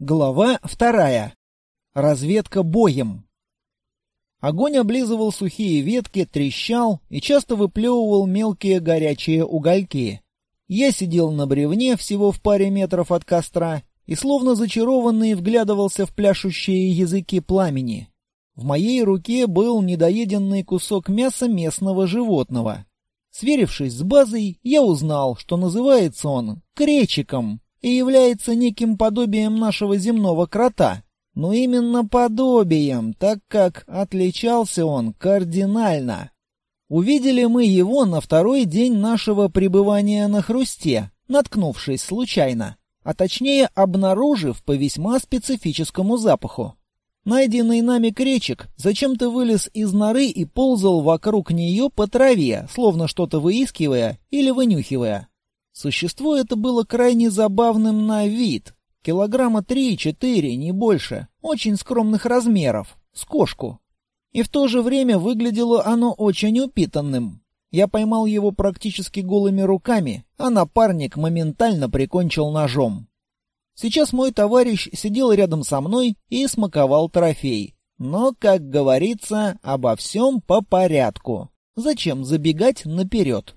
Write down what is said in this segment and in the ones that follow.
Глава вторая. Разведка боем. Огонь облизывал сухие ветки, трещал и часто выплевывал мелкие горячие угольки. Я сидел на бревне всего в паре метров от костра и словно зачарованный вглядывался в пляшущие языки пламени. В моей руке был недоеденный кусок мяса местного животного. Сверившись с базой, я узнал, что называется он кречиком и является неким подобием нашего земного крота. Но именно подобием, так как отличался он кардинально. Увидели мы его на второй день нашего пребывания на хрусте, наткнувшись случайно, а точнее обнаружив по весьма специфическому запаху. Найденный нами кречик зачем-то вылез из норы и ползал вокруг нее по траве, словно что-то выискивая или вынюхивая. Существо это было крайне забавным на вид. Килограмма три-четыре, не больше. Очень скромных размеров. С кошку. И в то же время выглядело оно очень упитанным. Я поймал его практически голыми руками, а напарник моментально прикончил ножом. Сейчас мой товарищ сидел рядом со мной и смаковал трофей. Но, как говорится, обо всем по порядку. Зачем забегать наперед?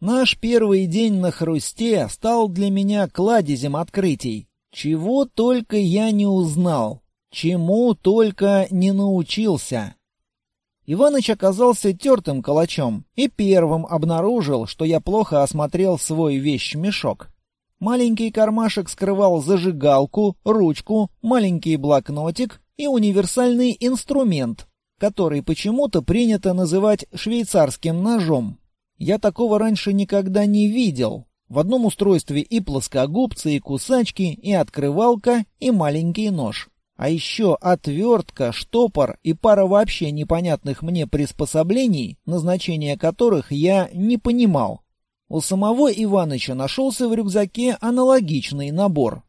Наш первый день на хрусте стал для меня кладезем открытий. Чего только я не узнал, чему только не научился. Иваныч оказался тертым калачом и первым обнаружил, что я плохо осмотрел свой вещмешок. Маленький кармашек скрывал зажигалку, ручку, маленький блокнотик и универсальный инструмент, который почему-то принято называть швейцарским ножом. Я такого раньше никогда не видел. В одном устройстве и плоскогубцы, и кусачки, и открывалка, и маленький нож. А еще отвертка, штопор и пара вообще непонятных мне приспособлений, назначение которых я не понимал. У самого Иваныча нашелся в рюкзаке аналогичный набор.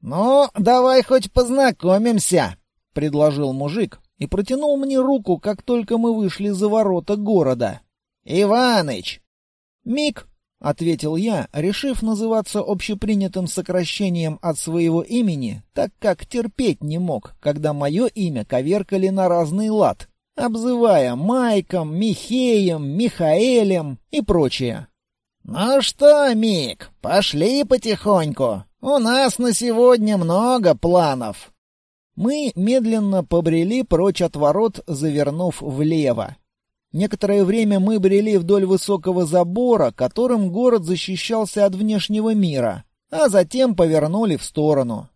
«Ну, давай хоть познакомимся», — предложил мужик и протянул мне руку, как только мы вышли за ворота города. «Иваныч!» «Мик!» — ответил я, решив называться общепринятым сокращением от своего имени, так как терпеть не мог, когда мое имя коверкали на разный лад, обзывая Майком, Михеем, Михаэлем и прочее. «Ну что, Мик, пошли потихоньку. У нас на сегодня много планов». Мы медленно побрели прочь от ворот, завернув влево. Некоторое время мы брели вдоль высокого забора, которым город защищался от внешнего мира, а затем повернули в сторону.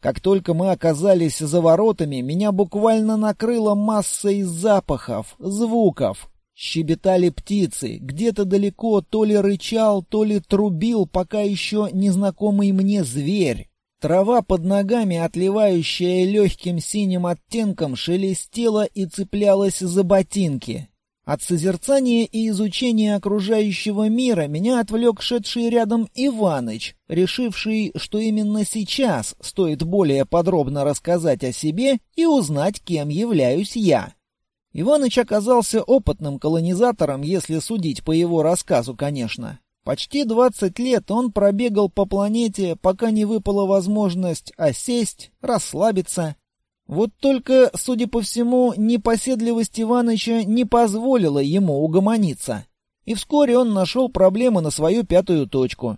Как только мы оказались за воротами, меня буквально накрыло массой запахов, звуков. Щебетали птицы, где-то далеко то ли рычал, то ли трубил пока еще незнакомый мне зверь. Трава под ногами, отливающая легким синим оттенком, шелестела и цеплялась за ботинки. От созерцания и изучения окружающего мира меня отвлек шедший рядом Иваныч, решивший, что именно сейчас стоит более подробно рассказать о себе и узнать, кем являюсь я. Иваныч оказался опытным колонизатором, если судить по его рассказу, конечно. Почти 20 лет он пробегал по планете, пока не выпала возможность осесть, расслабиться вот только, судя по всему, непоседливость Иваныча не позволила ему угомониться. И вскоре он нашел проблемы на свою пятую точку.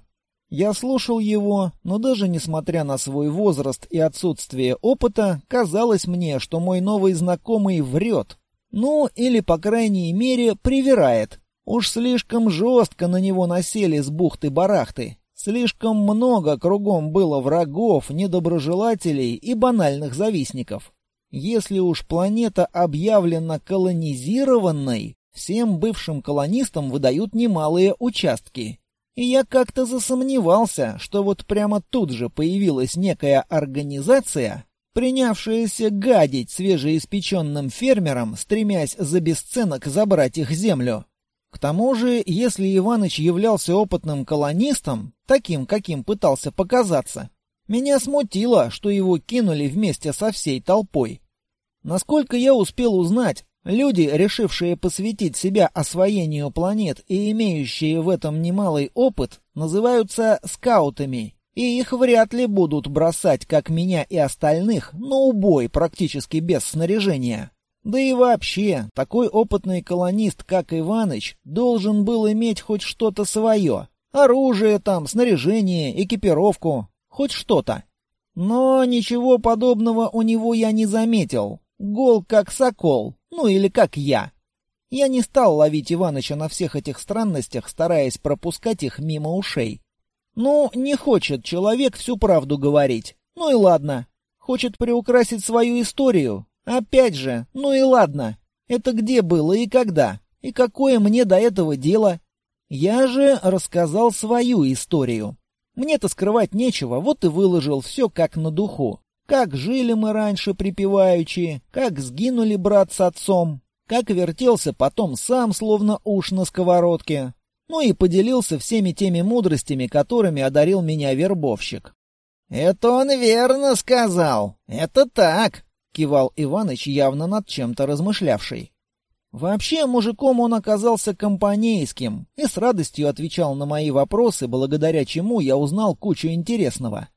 Я слушал его, но даже несмотря на свой возраст и отсутствие опыта, казалось мне, что мой новый знакомый врет. Ну, или, по крайней мере, привирает. Уж слишком жестко на него насели с бухты-барахты. Слишком много кругом было врагов, недоброжелателей и банальных завистников. Если уж планета объявлена колонизированной, всем бывшим колонистам выдают немалые участки. И я как-то засомневался, что вот прямо тут же появилась некая организация, принявшаяся гадить свежеиспеченным фермерам, стремясь за бесценок забрать их землю. К тому же, если Иваныч являлся опытным колонистом, таким, каким пытался показаться, меня смутило, что его кинули вместе со всей толпой. Насколько я успел узнать, люди, решившие посвятить себя освоению планет и имеющие в этом немалый опыт, называются скаутами И их вряд ли будут бросать, как меня и остальных, на убой практически без снаряжения. Да и вообще, такой опытный колонист, как Иваныч, должен был иметь хоть что-то свое. Оружие там, снаряжение, экипировку, хоть что-то. Но ничего подобного у него я не заметил. Гол как сокол, ну или как я. Я не стал ловить Иваныча на всех этих странностях, стараясь пропускать их мимо ушей. Ну, не хочет человек всю правду говорить. Ну и ладно. Хочет приукрасить свою историю. Опять же, ну и ладно. Это где было и когда? И какое мне до этого дело? Я же рассказал свою историю. Мне-то скрывать нечего, вот и выложил все как на духу. Как жили мы раньше припеваючи, как сгинули брат с отцом, как вертелся потом сам, словно уж на сковородке. Ну и поделился всеми теми мудростями, которыми одарил меня вербовщик. «Это он верно сказал. Это так», — кивал Иваныч, явно над чем-то размышлявший. Вообще, мужиком он оказался компанейским и с радостью отвечал на мои вопросы, благодаря чему я узнал кучу интересного.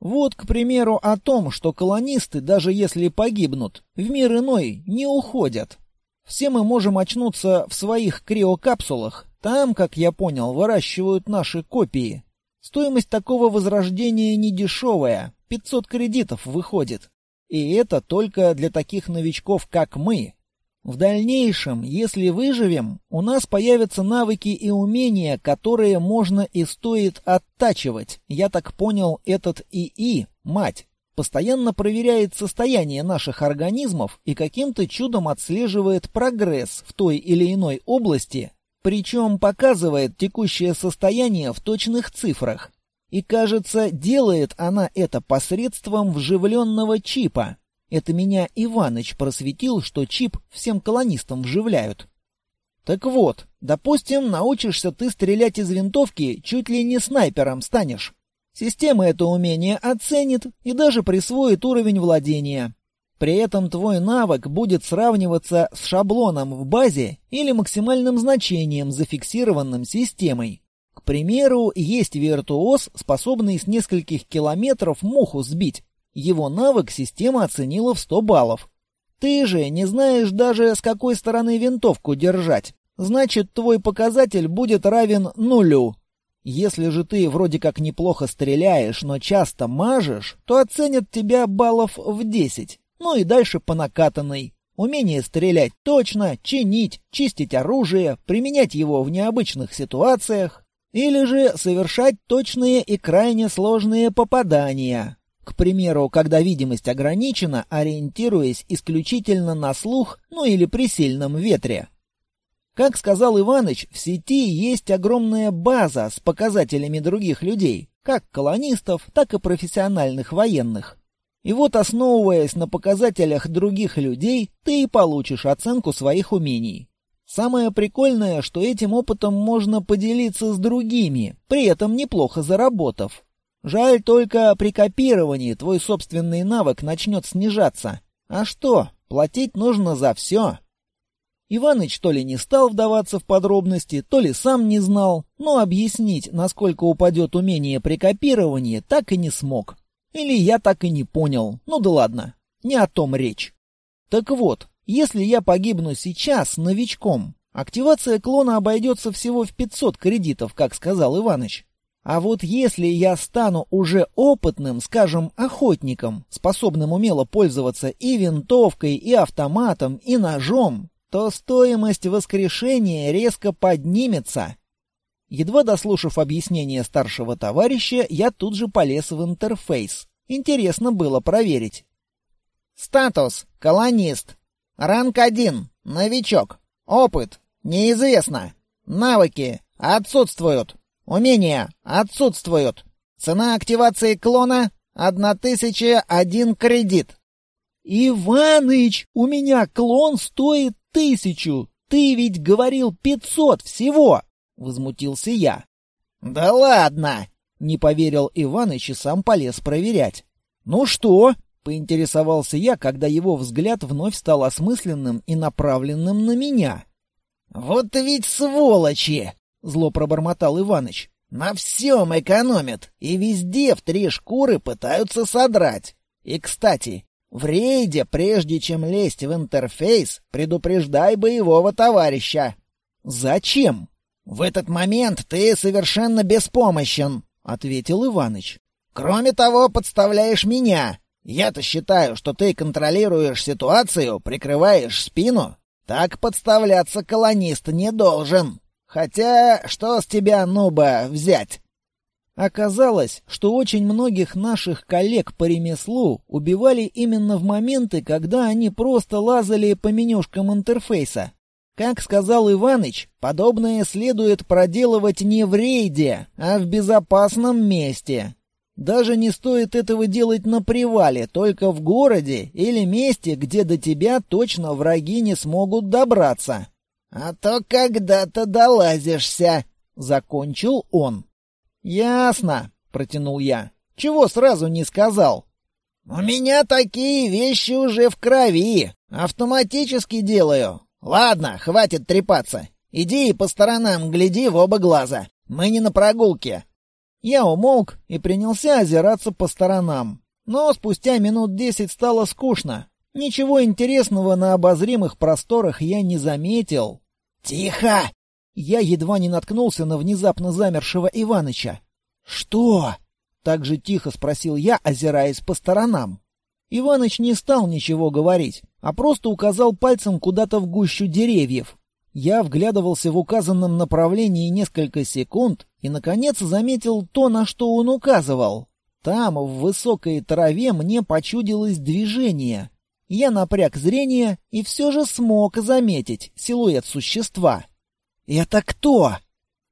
Вот, к примеру, о том, что колонисты, даже если погибнут, в мир иной не уходят. Все мы можем очнуться в своих криокапсулах. Там, как я понял, выращивают наши копии. Стоимость такого возрождения не дешевая, 500 кредитов выходит. И это только для таких новичков, как мы. В дальнейшем, если выживем, у нас появятся навыки и умения, которые можно и стоит оттачивать. Я так понял, этот ИИ, мать, постоянно проверяет состояние наших организмов и каким-то чудом отслеживает прогресс в той или иной области, причем показывает текущее состояние в точных цифрах. И кажется, делает она это посредством вживленного чипа, это меня Иваныч просветил, что чип всем колонистам вживляют. Так вот, допустим, научишься ты стрелять из винтовки, чуть ли не снайпером станешь. Система это умение оценит и даже присвоит уровень владения. При этом твой навык будет сравниваться с шаблоном в базе или максимальным значением, зафиксированным системой. К примеру, есть виртуоз, способный с нескольких километров муху сбить, его навык система оценила в 100 баллов. Ты же не знаешь даже, с какой стороны винтовку держать. Значит, твой показатель будет равен нулю. Если же ты вроде как неплохо стреляешь, но часто мажешь, то оценят тебя баллов в 10. Ну и дальше по накатанной. Умение стрелять точно, чинить, чистить оружие, применять его в необычных ситуациях. Или же совершать точные и крайне сложные попадания. К примеру, когда видимость ограничена, ориентируясь исключительно на слух, ну или при сильном ветре. Как сказал Иваныч, в сети есть огромная база с показателями других людей, как колонистов, так и профессиональных военных. И вот, основываясь на показателях других людей, ты и получишь оценку своих умений. Самое прикольное, что этим опытом можно поделиться с другими, при этом неплохо заработав. Жаль только при копировании твой собственный навык начнет снижаться. А что, платить нужно за все. Иваныч то ли не стал вдаваться в подробности, то ли сам не знал, но объяснить, насколько упадет умение при копировании, так и не смог. Или я так и не понял. Ну да ладно, не о том речь. Так вот, если я погибну сейчас новичком, активация клона обойдется всего в 500 кредитов, как сказал Иваныч. А вот если я стану уже опытным, скажем, охотником, способным умело пользоваться и винтовкой, и автоматом, и ножом, то стоимость воскрешения резко поднимется. Едва дослушав объяснение старшего товарища, я тут же полез в интерфейс. Интересно было проверить. Статус. Колонист. Ранг 1. Новичок. Опыт. Неизвестно. Навыки. Отсутствуют. Умения отсутствуют. Цена активации клона — одна тысяча один кредит. «Иваныч, у меня клон стоит тысячу. Ты ведь говорил пятьсот всего!» — возмутился я. «Да ладно!» — не поверил Иваныч и сам полез проверять. «Ну что?» — поинтересовался я, когда его взгляд вновь стал осмысленным и направленным на меня. «Вот ведь сволочи!» — зло пробормотал Иваныч. На всем экономят, и везде в три шкуры пытаются содрать. И, кстати, в рейде, прежде чем лезть в интерфейс, предупреждай боевого товарища. Зачем? В этот момент ты совершенно беспомощен, ответил Иваныч. Кроме того, подставляешь меня. Я-то считаю, что ты контролируешь ситуацию, прикрываешь спину. Так подставляться колонист не должен. Хотя, что с тебя, нуба, взять? Оказалось, что очень многих наших коллег по ремеслу убивали именно в моменты, когда они просто лазали по менюшкам интерфейса. Как сказал Иваныч, подобное следует проделывать не в рейде, а в безопасном месте. Даже не стоит этого делать на привале, только в городе или месте, где до тебя точно враги не смогут добраться. «А то когда-то долазишься», — закончил он. «Ясно», — протянул я. «Чего сразу не сказал?» «У меня такие вещи уже в крови. Автоматически делаю. Ладно, хватит трепаться. Иди и по сторонам гляди в оба глаза. Мы не на прогулке». Я умолк и принялся озираться по сторонам. Но спустя минут десять стало скучно. Ничего интересного на обозримых просторах я не заметил. «Тихо!» Я едва не наткнулся на внезапно замершего Иваныча. «Что?» — так же тихо спросил я, озираясь по сторонам. Иваныч не стал ничего говорить, а просто указал пальцем куда-то в гущу деревьев. Я вглядывался в указанном направлении несколько секунд и, наконец, заметил то, на что он указывал. Там, в высокой траве, мне почудилось движение. Я напряг зрение и все же смог заметить силуэт существа. «Это кто?»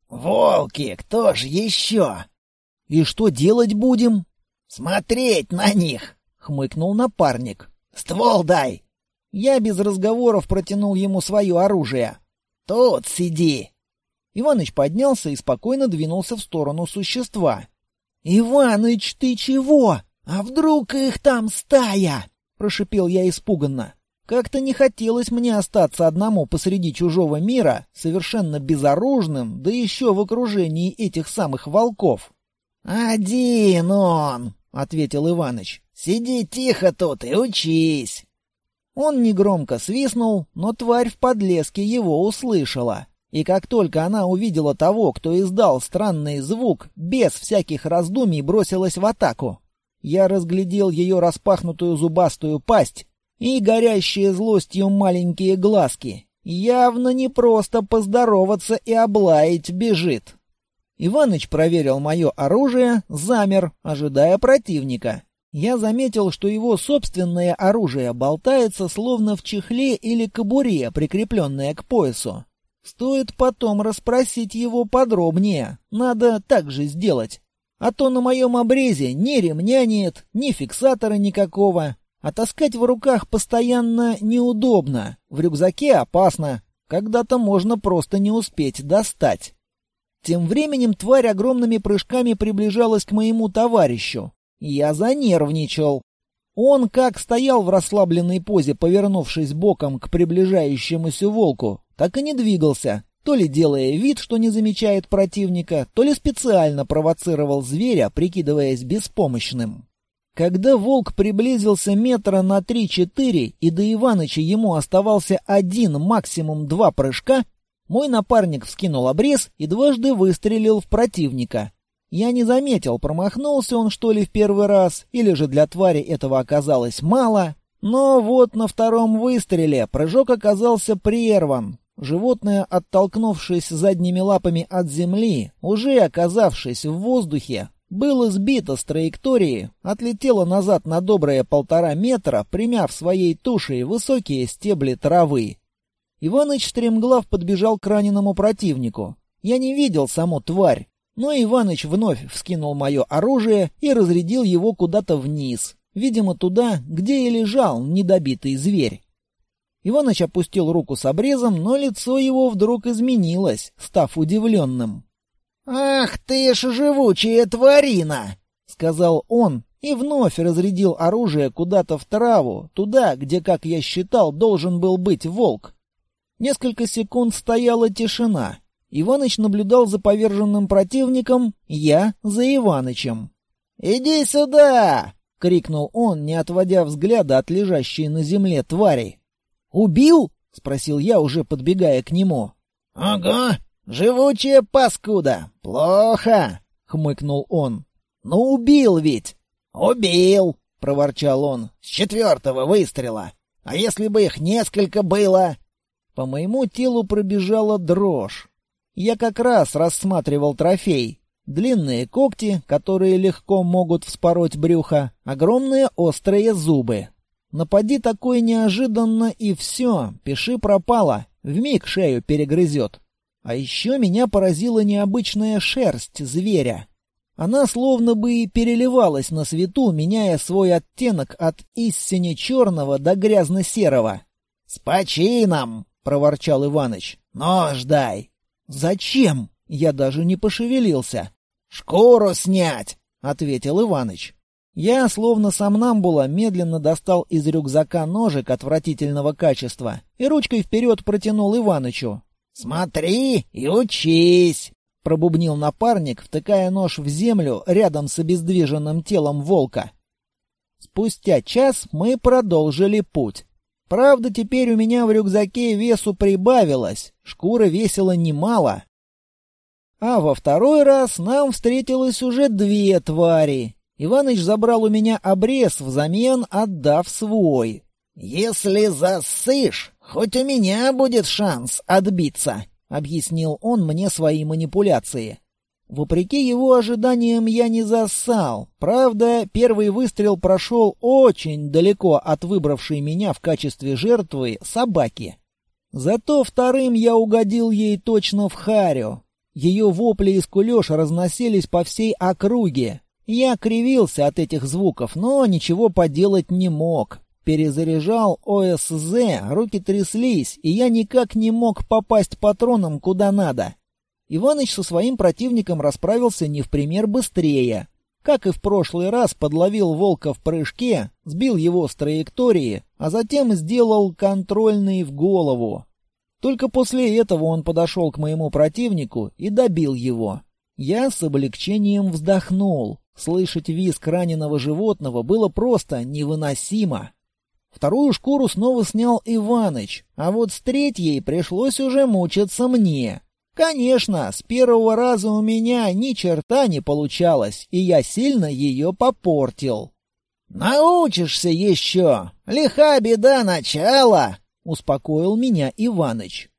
«Волки, кто ж еще?» «И что делать будем?» «Смотреть на них!» — хмыкнул напарник. «Ствол дай!» Я без разговоров протянул ему свое оружие. «Тут сиди!» Иваныч поднялся и спокойно двинулся в сторону существа. «Иваныч, ты чего? А вдруг их там стая?» прошипел я испуганно. Как-то не хотелось мне остаться одному посреди чужого мира, совершенно безоружным, да еще в окружении этих самых волков. «Один он!» — ответил Иваныч. «Сиди тихо тут и учись!» Он негромко свистнул, но тварь в подлеске его услышала. И как только она увидела того, кто издал странный звук, без всяких раздумий бросилась в атаку. Я разглядел ее распахнутую зубастую пасть и горящие злостью маленькие глазки. Явно не просто поздороваться и облаять бежит. Иваныч проверил мое оружие, замер, ожидая противника. Я заметил, что его собственное оружие болтается словно в чехле или кобуре, прикрепленное к поясу. Стоит потом расспросить его подробнее. Надо так же сделать. А то на моем обрезе ни ремня нет, ни фиксатора никакого. А таскать в руках постоянно неудобно. В рюкзаке опасно. Когда-то можно просто не успеть достать. Тем временем тварь огромными прыжками приближалась к моему товарищу. Я занервничал. Он как стоял в расслабленной позе, повернувшись боком к приближающемуся волку, так и не двигался, то ли делая вид, что не замечает противника, то ли специально провоцировал зверя, прикидываясь беспомощным. Когда волк приблизился метра на три-четыре, и до Иваныча ему оставался один, максимум два прыжка, мой напарник вскинул обрез и дважды выстрелил в противника. Я не заметил, промахнулся он что ли в первый раз, или же для твари этого оказалось мало. Но вот на втором выстреле прыжок оказался прерван, Животное, оттолкнувшись задними лапами от земли, уже оказавшись в воздухе, было сбито с траектории, отлетело назад на добрые полтора метра, примяв своей тушей высокие стебли травы. Иваныч стремглав подбежал к раненому противнику. Я не видел саму тварь, но Иваныч вновь вскинул мое оружие и разрядил его куда-то вниз, видимо, туда, где и лежал недобитый зверь. Иваныч опустил руку с обрезом, но лицо его вдруг изменилось, став удивленным. «Ах ты ж живучая тварина!» — сказал он и вновь разрядил оружие куда-то в траву, туда, где, как я считал, должен был быть волк. Несколько секунд стояла тишина. Иваныч наблюдал за поверженным противником, я — за Иванычем. «Иди сюда!» — крикнул он, не отводя взгляда от лежащей на земле твари. «Убил?» — спросил я, уже подбегая к нему. «Ага, живучая паскуда! Плохо!» — хмыкнул он. «Ну убил ведь!» «Убил!» — проворчал он. «С четвертого выстрела! А если бы их несколько было?» По моему телу пробежала дрожь. Я как раз рассматривал трофей. Длинные когти, которые легко могут вспороть брюхо, огромные острые зубы. Напади такой неожиданно и все, пиши пропало, вмиг шею перегрызет. А еще меня поразила необычная шерсть зверя. Она словно бы и переливалась на свету, меняя свой оттенок от истине черного до грязно-серого. — С почином! — проворчал Иваныч. — Нож дай! — Зачем? Я даже не пошевелился. — Шкуру снять! — ответил Иваныч. Я, словно сомнамбула, медленно достал из рюкзака ножик отвратительного качества и ручкой вперед протянул Иванычу. «Смотри и учись!» — пробубнил напарник, втыкая нож в землю рядом с обездвиженным телом волка. Спустя час мы продолжили путь. Правда, теперь у меня в рюкзаке весу прибавилось, шкура весила немало. А во второй раз нам встретилось уже две твари, Иваныч забрал у меня обрез, взамен отдав свой. «Если засышь, хоть у меня будет шанс отбиться», — объяснил он мне свои манипуляции. Вопреки его ожиданиям я не зассал. Правда, первый выстрел прошел очень далеко от выбравшей меня в качестве жертвы собаки. Зато вторым я угодил ей точно в харю. Ее вопли и скулеж разносились по всей округе. Я кривился от этих звуков, но ничего поделать не мог. Перезаряжал ОСЗ, руки тряслись, и я никак не мог попасть патроном куда надо. Иваныч со своим противником расправился не в пример быстрее. Как и в прошлый раз, подловил волка в прыжке, сбил его с траектории, а затем сделал контрольный в голову. Только после этого он подошел к моему противнику и добил его. Я с облегчением вздохнул. Слышать визг раненого животного было просто невыносимо. Вторую шкуру снова снял Иваныч, а вот с третьей пришлось уже мучиться мне. Конечно, с первого раза у меня ни черта не получалось, и я сильно ее попортил. «Научишься еще! Лиха беда начала!» — успокоил меня Иваныч.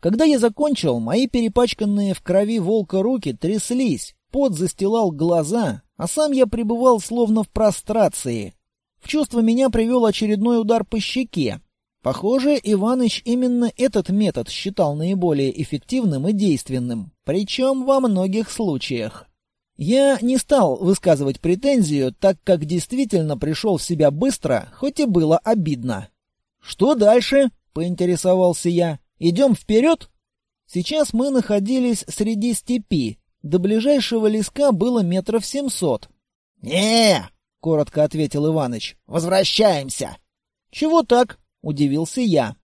Когда я закончил, мои перепачканные в крови волка руки тряслись, пот застилал глаза, а сам я пребывал словно в прострации. В чувство меня привел очередной удар по щеке. Похоже, Иваныч именно этот метод считал наиболее эффективным и действенным, причем во многих случаях. Я не стал высказывать претензию, так как действительно пришел в себя быстро, хоть и было обидно. «Что дальше?» — поинтересовался я. «Идем вперед?» Сейчас мы находились среди степи, до ближайшего леска было метров семьсот. не коротко ответил Иваныч. «Возвращаемся!» «Чего так?» — удивился я.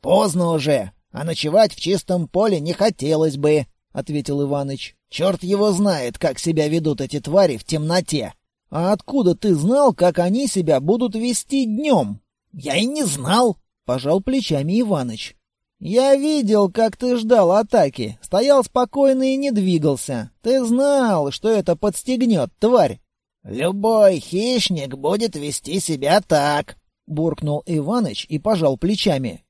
«Поздно уже, а ночевать в чистом поле не хотелось бы», — ответил Иваныч. «Черт его знает, как себя ведут эти твари в темноте». «А откуда ты знал, как они себя будут вести днем?» «Я и не знал», — пожал плечами Иваныч. «Я видел, как ты ждал атаки. Стоял спокойно и не двигался. Ты знал, что это подстегнет, тварь». «Любой хищник будет вести себя так», — буркнул Иваныч и пожал плечами.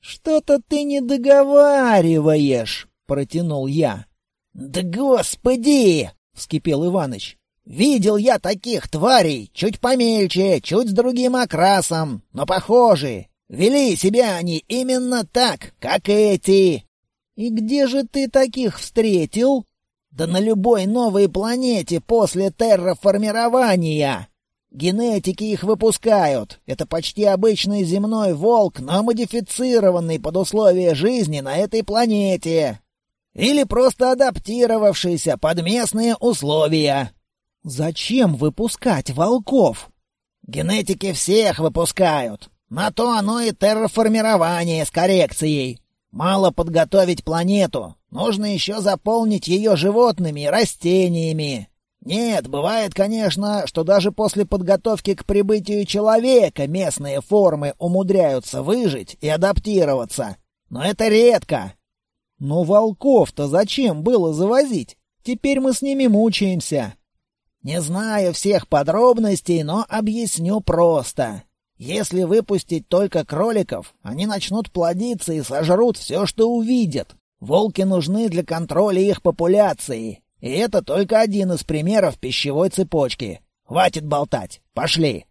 «Что-то ты не договариваешь», — протянул я. «Да господи!» — вскипел Иваныч. «Видел я таких тварей, чуть помельче, чуть с другим окрасом, но похожие. Вели себя они именно так, как эти. И где же ты таких встретил? Да на любой новой планете после терраформирования. Генетики их выпускают. Это почти обычный земной волк, но модифицированный под условия жизни на этой планете. Или просто адаптировавшийся под местные условия. Зачем выпускать волков? Генетики всех выпускают. На то оно и терраформирование с коррекцией. Мало подготовить планету. Нужно еще заполнить ее животными и растениями. Нет, бывает, конечно, что даже после подготовки к прибытию человека местные формы умудряются выжить и адаптироваться. Но это редко. Но волков-то зачем было завозить? Теперь мы с ними мучаемся. Не знаю всех подробностей, но объясню просто. Если выпустить только кроликов, они начнут плодиться и сожрут все, что увидят. Волки нужны для контроля их популяции. И это только один из примеров пищевой цепочки. Хватит болтать. Пошли.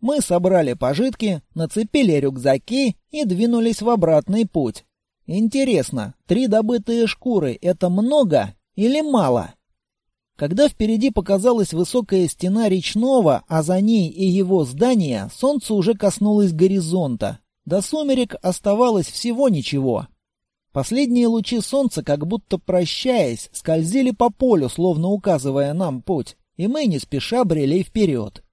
Мы собрали пожитки, нацепили рюкзаки и двинулись в обратный путь. Интересно, три добытые шкуры — это много или мало? Когда впереди показалась высокая стена речного, а за ней и его здание, солнце уже коснулось горизонта. До сумерек оставалось всего ничего. Последние лучи солнца, как будто прощаясь, скользили по полю, словно указывая нам путь, и мы не спеша брели вперед.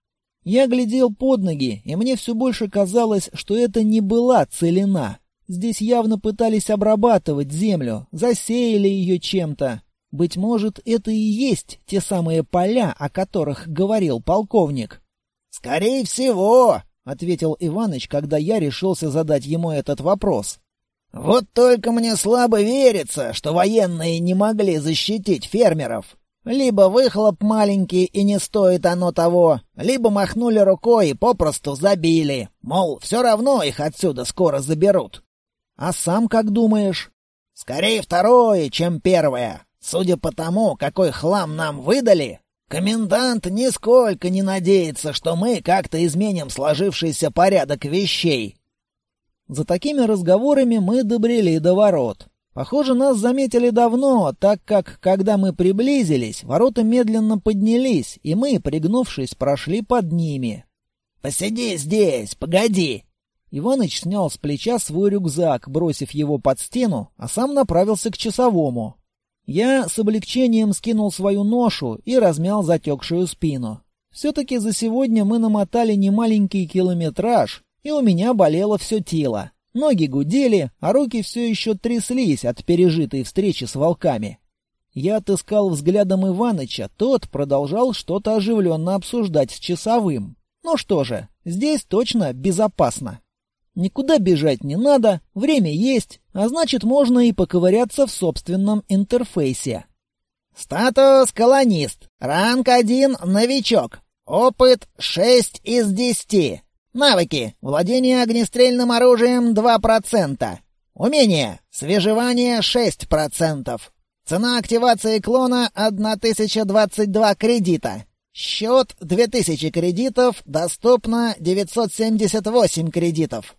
Я глядел под ноги, и мне все больше казалось, что это не была целина. Здесь явно пытались обрабатывать землю, засеяли ее чем-то, быть может, это и есть те самые поля, о которых говорил полковник. Скорее всего, ответил Иваныч, когда я решился задать ему этот вопрос. Вот только мне слабо верится, что военные не могли защитить фермеров. Либо выхлоп маленький и не стоит оно того, либо махнули рукой и попросту забили. Мол, все равно их отсюда скоро заберут. А сам как думаешь? Скорее второе, чем первое. Судя по тому, какой хлам нам выдали, комендант нисколько не надеется, что мы как-то изменим сложившийся порядок вещей. За такими разговорами мы добрели до ворот. Похоже, нас заметили давно, так как, когда мы приблизились, ворота медленно поднялись, и мы, пригнувшись, прошли под ними. «Посиди здесь, погоди!» Иваныч снял с плеча свой рюкзак, бросив его под стену, а сам направился к часовому. Я с облегчением скинул свою ношу и размял затекшую спину. Все-таки за сегодня мы намотали немаленький километраж, и у меня болело все тело. Ноги гудели, а руки все еще тряслись от пережитой встречи с волками. Я отыскал взглядом Иваныча, тот продолжал что-то оживленно обсуждать с часовым. Ну что же, здесь точно безопасно. Никуда бежать не надо, время есть, а значит можно и поковыряться в собственном интерфейсе. Статус колонист. Ранг 1 новичок. Опыт 6 из 10. Навыки. Владение огнестрельным оружием 2%. Умение. Свежевание 6%. Цена активации клона 1022 кредита. Счет 2000 кредитов, доступно 978 кредитов.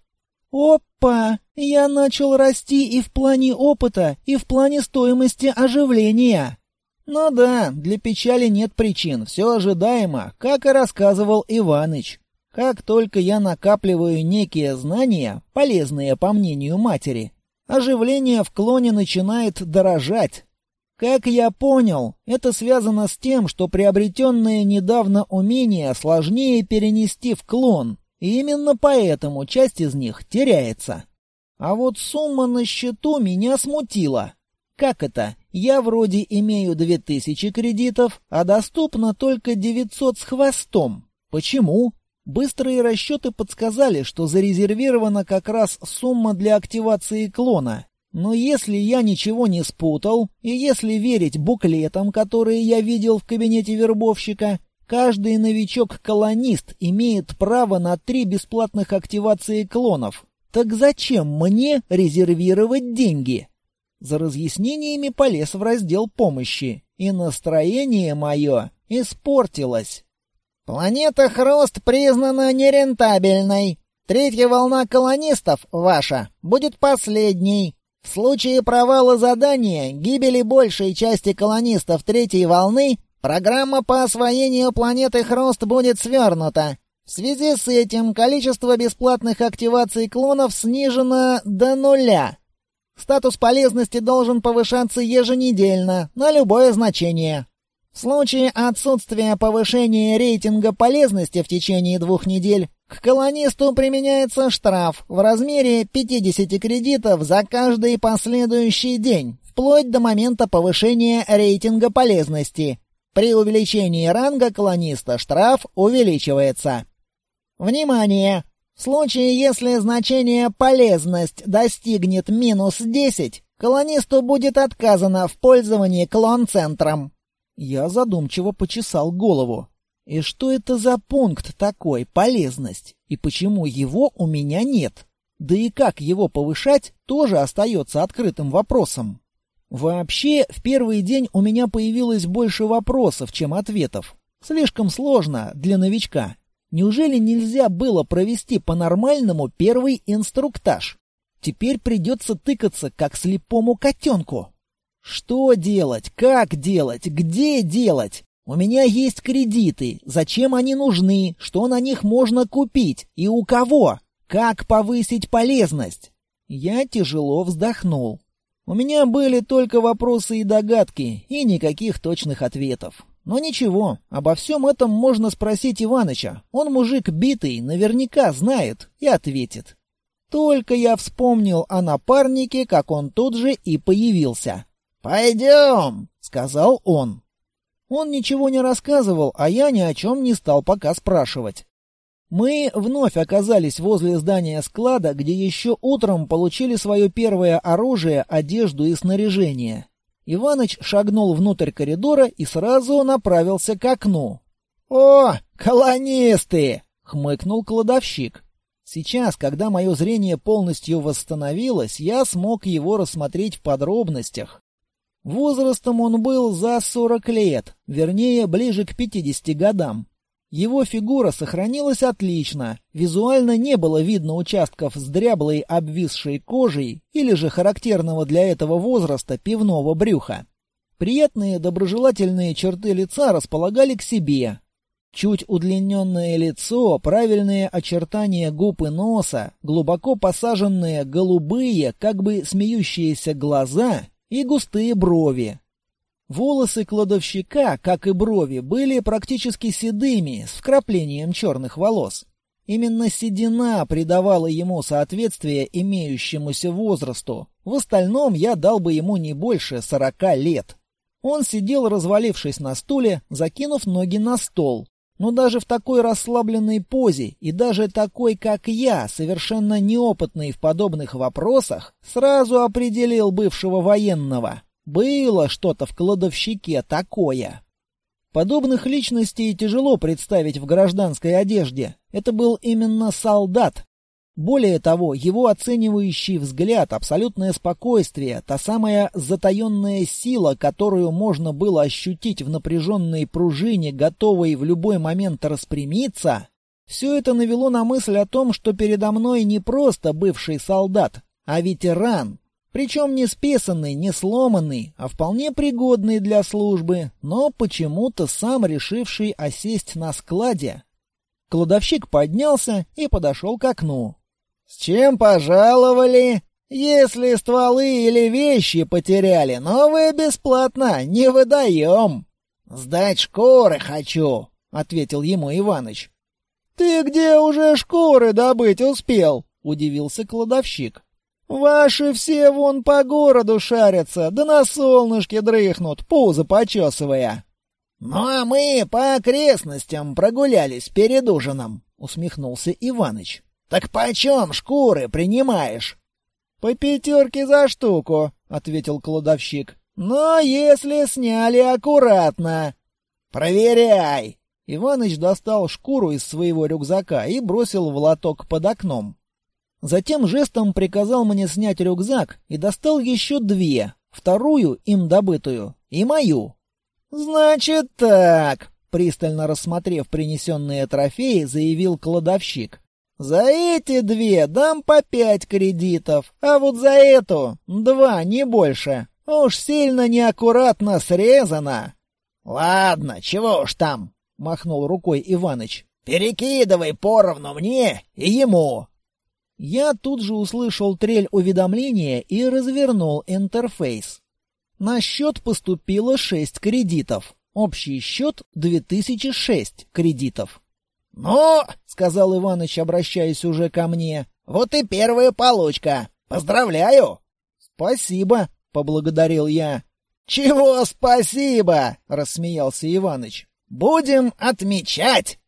Опа! Я начал расти и в плане опыта, и в плане стоимости оживления. Ну да, для печали нет причин, все ожидаемо, как и рассказывал Иваныч. Как только я накапливаю некие знания, полезные по мнению матери, оживление в клоне начинает дорожать. Как я понял, это связано с тем, что приобретенные недавно умения сложнее перенести в клон, и именно поэтому часть из них теряется. А вот сумма на счету меня смутила. Как это? Я вроде имею две тысячи кредитов, а доступно только 900 с хвостом. Почему? Быстрые расчеты подсказали, что зарезервирована как раз сумма для активации клона. Но если я ничего не спутал, и если верить буклетам, которые я видел в кабинете вербовщика, Каждый новичок-колонист имеет право на три бесплатных активации клонов. Так зачем мне резервировать деньги? За разъяснениями полез в раздел помощи, и настроение мое испортилось. Планета Хрост признана нерентабельной. Третья волна колонистов, ваша, будет последней. В случае провала задания, гибели большей части колонистов третьей волны, Программа по освоению планеты Хрост будет свернута. В связи с этим количество бесплатных активаций клонов снижено до нуля. Статус полезности должен повышаться еженедельно, на любое значение. В случае отсутствия повышения рейтинга полезности в течение двух недель, К колонисту применяется штраф в размере 50 кредитов за каждый последующий день, вплоть до момента повышения рейтинга полезности. При увеличении ранга колониста штраф увеличивается. Внимание! В случае, если значение «полезность» достигнет минус 10, колонисту будет отказано в пользовании клон-центром. Я задумчиво почесал голову. И что это за пункт такой, полезность? И почему его у меня нет? Да и как его повышать, тоже остается открытым вопросом. Вообще, в первый день у меня появилось больше вопросов, чем ответов. Слишком сложно для новичка. Неужели нельзя было провести по-нормальному первый инструктаж? Теперь придется тыкаться, как слепому котенку. Что делать? Как делать? Где делать? У меня есть кредиты. Зачем они нужны? Что на них можно купить? И у кого? Как повысить полезность? Я тяжело вздохнул. У меня были только вопросы и догадки, и никаких точных ответов. Но ничего, обо всем этом можно спросить Иваныча. Он мужик битый, наверняка знает и ответит. Только я вспомнил о напарнике, как он тут же и появился. «Пойдем», — сказал он. Он ничего не рассказывал, а я ни о чем не стал пока спрашивать. Мы вновь оказались возле здания склада, где еще утром получили свое первое оружие, одежду и снаряжение. Иваныч шагнул внутрь коридора и сразу направился к окну. «О, колонисты!» — хмыкнул кладовщик. Сейчас, когда мое зрение полностью восстановилось, я смог его рассмотреть в подробностях. Возрастом он был за сорок лет, вернее, ближе к пятидесяти годам. Его фигура сохранилась отлично, визуально не было видно участков с дряблой обвисшей кожей или же характерного для этого возраста пивного брюха. Приятные доброжелательные черты лица располагали к себе. Чуть удлиненное лицо, правильные очертания губ и носа, глубоко посаженные голубые, как бы смеющиеся глаза и густые брови, Волосы кладовщика, как и брови, были практически седыми, с вкраплением черных волос. Именно седина придавала ему соответствие имеющемуся возрасту. В остальном я дал бы ему не больше сорока лет. Он сидел, развалившись на стуле, закинув ноги на стол. Но даже в такой расслабленной позе и даже такой, как я, совершенно неопытный в подобных вопросах, сразу определил бывшего военного. Было что-то в кладовщике такое. Подобных личностей тяжело представить в гражданской одежде. Это был именно солдат. Более того, его оценивающий взгляд, абсолютное спокойствие, та самая затаенная сила, которую можно было ощутить в напряженной пружине, готовой в любой момент распрямиться, все это навело на мысль о том, что передо мной не просто бывший солдат, а ветеран, причем не списанный, не сломанный, а вполне пригодный для службы, но почему-то сам решивший осесть на складе. Кладовщик поднялся и подошел к окну. «С чем пожаловали? Если стволы или вещи потеряли, новые бесплатно, не выдаем». «Сдать шкуры хочу», — ответил ему Иваныч. «Ты где уже шкуры добыть успел?» — удивился кладовщик. Ваши все вон по городу шарятся, да на солнышке дрыхнут, пузо почесывая. Ну а мы по окрестностям прогулялись перед ужином, усмехнулся Иваныч. Так почем шкуры принимаешь? По пятерке за штуку, ответил кладовщик. Но если сняли аккуратно. Проверяй. Иваныч достал шкуру из своего рюкзака и бросил в лоток под окном. Затем жестом приказал мне снять рюкзак и достал еще две, вторую им добытую и мою. «Значит так», — пристально рассмотрев принесенные трофеи, заявил кладовщик. «За эти две дам по пять кредитов, а вот за эту два, не больше. Уж сильно неаккуратно срезано». «Ладно, чего уж там», — махнул рукой Иваныч. «Перекидывай поровну мне и ему. Я тут же услышал трель уведомления и развернул интерфейс. На счет поступило 6 кредитов. Общий счет 2006 кредитов. «Ну, — сказал Иваныч, обращаясь уже ко мне. Вот и первая получка. Поздравляю. Спасибо, поблагодарил я. Чего спасибо, рассмеялся Иваныч. Будем отмечать.